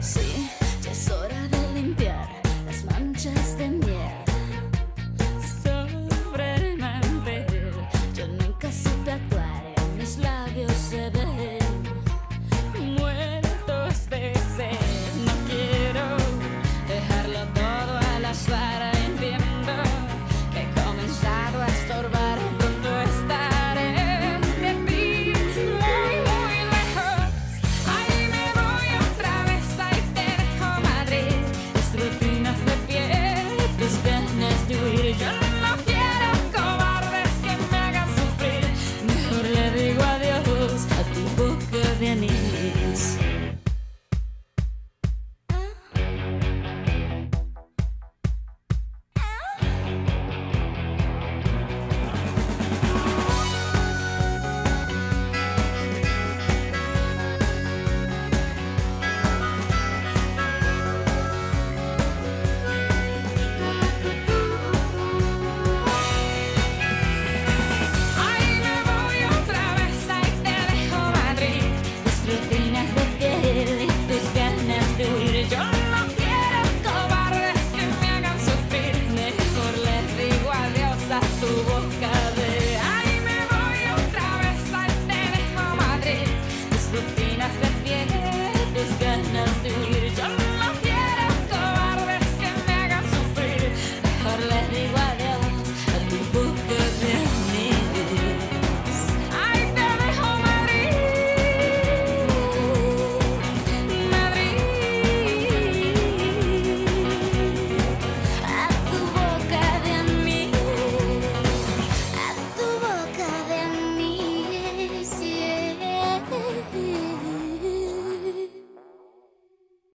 Sí, ya es hora de limpiar las manchas de miel sobre el mantel. Yo nunca supe actuar en mis labios se ve. the